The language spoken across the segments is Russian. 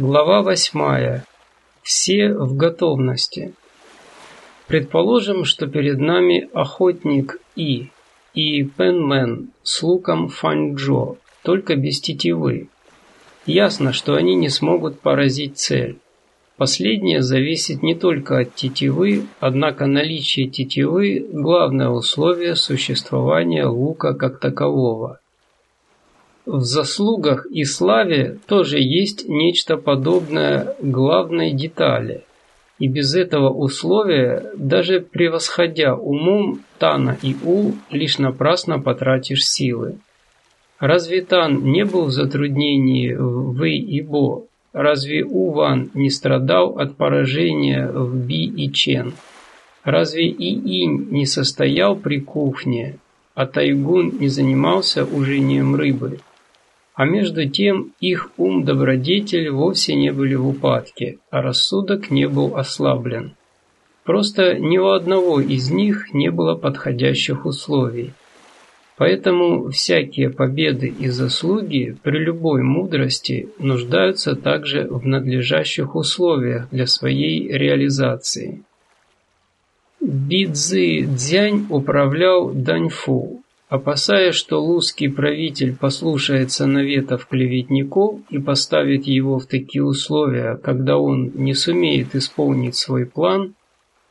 Глава восьмая. Все в готовности. Предположим, что перед нами охотник И и Пенмен с луком Фанчжо, только без тетивы. Ясно, что они не смогут поразить цель. Последнее зависит не только от тетивы, однако наличие тетивы – главное условие существования лука как такового. В заслугах и славе тоже есть нечто подобное главной детали. И без этого условия, даже превосходя умом Тана и У, лишь напрасно потратишь силы. Разве Тан не был в затруднении в Вэй и Бо? Разве У Ван не страдал от поражения в Би и Чен? Разве И Инь не состоял при кухне, а Тайгун не занимался ужинием рыбы? А между тем их ум-добродетель вовсе не были в упадке, а рассудок не был ослаблен. Просто ни у одного из них не было подходящих условий. Поэтому всякие победы и заслуги при любой мудрости нуждаются также в надлежащих условиях для своей реализации. Бидзи Дзянь управлял Даньфу, Опасаясь, что лузский правитель послушается наветов клеветников и поставит его в такие условия, когда он не сумеет исполнить свой план,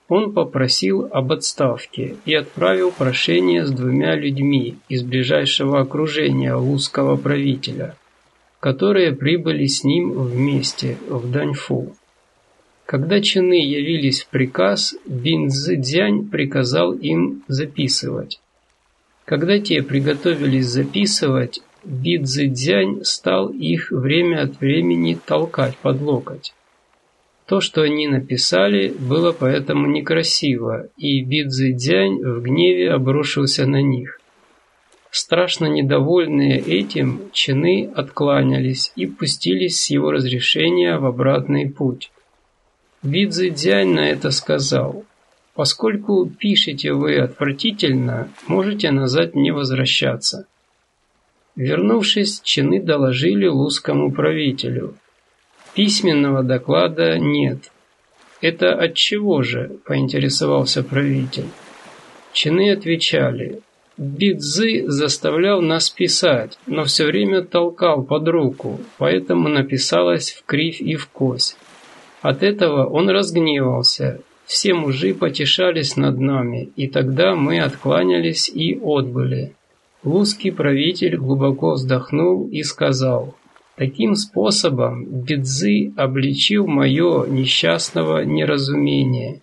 он попросил об отставке и отправил прошение с двумя людьми из ближайшего окружения лузского правителя, которые прибыли с ним вместе в Даньфу. Когда чины явились в приказ, Бин Цзэцзянь приказал им записывать. Когда те приготовились записывать, Бидзэцзянь стал их время от времени толкать под локоть. То, что они написали, было поэтому некрасиво, и Бидзэцзянь в гневе обрушился на них. Страшно недовольные этим, чины откланялись и пустились с его разрешения в обратный путь. Бидзэцзянь на это сказал – Поскольку пишете вы отвратительно, можете назад не возвращаться. Вернувшись, чины доложили лузскому правителю. Письменного доклада нет. Это от чего же, поинтересовался правитель. Чины отвечали. Бидзы заставлял нас писать, но все время толкал под руку, поэтому написалось в кривь и в кось. От этого он разгневался все мужи потешались над нами, и тогда мы откланялись и отбыли. Лузский правитель глубоко вздохнул и сказал, «Таким способом Бидзы обличил мое несчастного неразумение.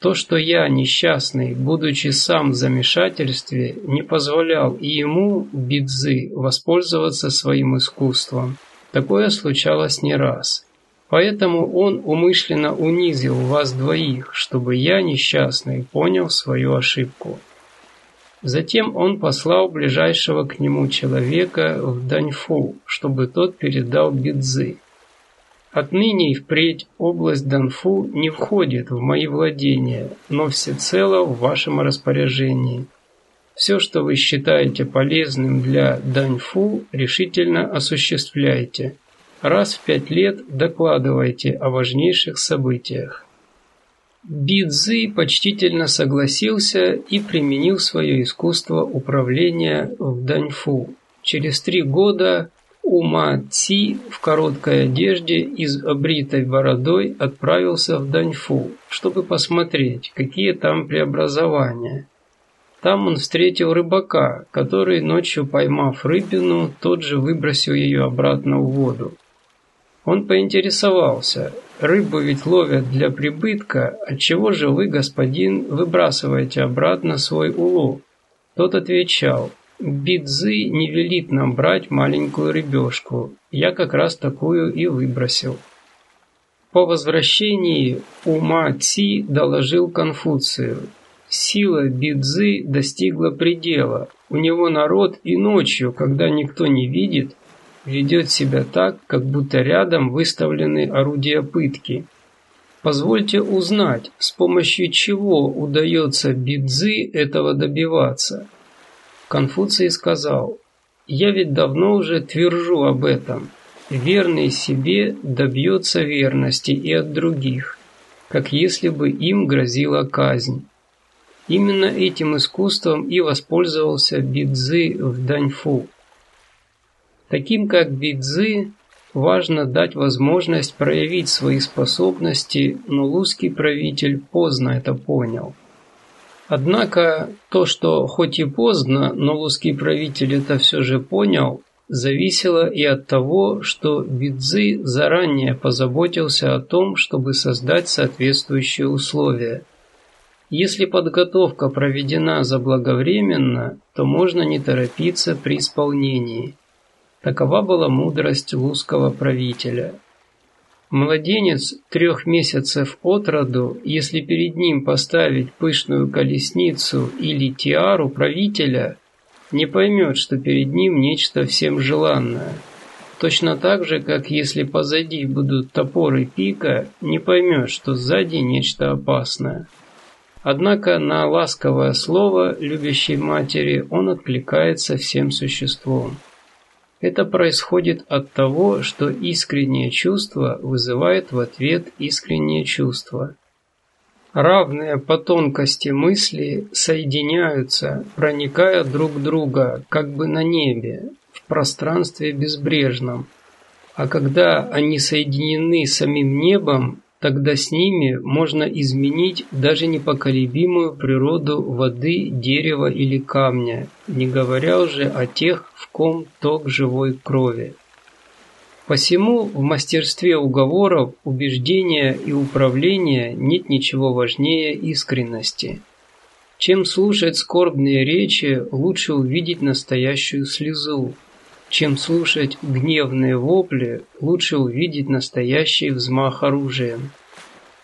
То, что я, несчастный, будучи сам в замешательстве, не позволял и ему, Бидзы, воспользоваться своим искусством. Такое случалось не раз». Поэтому он умышленно унизил вас двоих, чтобы я, несчастный, понял свою ошибку. Затем он послал ближайшего к нему человека в Даньфу, чтобы тот передал Бидзы. Отныне и впредь область Данфу не входит в мои владения, но всецело в вашем распоряжении. Все, что вы считаете полезным для Даньфу, решительно осуществляйте – раз в пять лет докладывайте о важнейших событиях. Бидзи почтительно согласился и применил свое искусство управления в Даньфу. Через три года Ума Ци в короткой одежде и с обритой бородой отправился в Даньфу, чтобы посмотреть, какие там преобразования. Там он встретил рыбака, который, ночью поймав рыбину, тот же выбросил ее обратно в воду. Он поинтересовался, рыбу ведь ловят для прибытка, отчего же вы, господин, выбрасываете обратно свой улов? Тот отвечал, Бидзы не велит нам брать маленькую рыбешку, я как раз такую и выбросил. По возвращении Ума Ци доложил Конфуцию. Сила Бидзы достигла предела. У него народ и ночью, когда никто не видит, ведет себя так, как будто рядом выставлены орудия пытки. Позвольте узнать, с помощью чего удается Бидзы этого добиваться. Конфуций сказал, я ведь давно уже твержу об этом. верный себе добьется верности и от других, как если бы им грозила казнь. Именно этим искусством и воспользовался Бидзы в Даньфу. Таким как Бидзы, важно дать возможность проявить свои способности, но лузский правитель поздно это понял. Однако то, что хоть и поздно, но лузский правитель это все же понял, зависело и от того, что Бидзы заранее позаботился о том, чтобы создать соответствующие условия. Если подготовка проведена заблаговременно, то можно не торопиться при исполнении. Такова была мудрость лузского правителя. Младенец трех месяцев от роду, если перед ним поставить пышную колесницу или тиару правителя, не поймет, что перед ним нечто всем желанное. Точно так же, как если позади будут топоры пика, не поймет, что сзади нечто опасное. Однако на ласковое слово любящей матери он откликается всем существом. Это происходит от того, что искреннее чувство вызывает в ответ искреннее чувство. Равные по тонкости мысли соединяются, проникая друг друга, как бы на небе, в пространстве безбрежном. А когда они соединены самим небом, тогда с ними можно изменить даже непоколебимую природу воды, дерева или камня, не говоря уже о тех, в ком ток живой крови. Посему в мастерстве уговоров, убеждения и управления нет ничего важнее искренности. Чем слушать скорбные речи, лучше увидеть настоящую слезу. Чем слушать гневные вопли, лучше увидеть настоящий взмах оружием.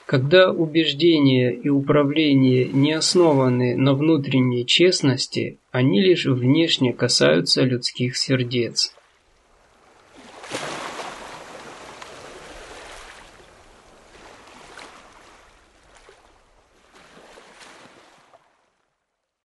Когда убеждения и управление не основаны на внутренней честности, они лишь внешне касаются людских сердец.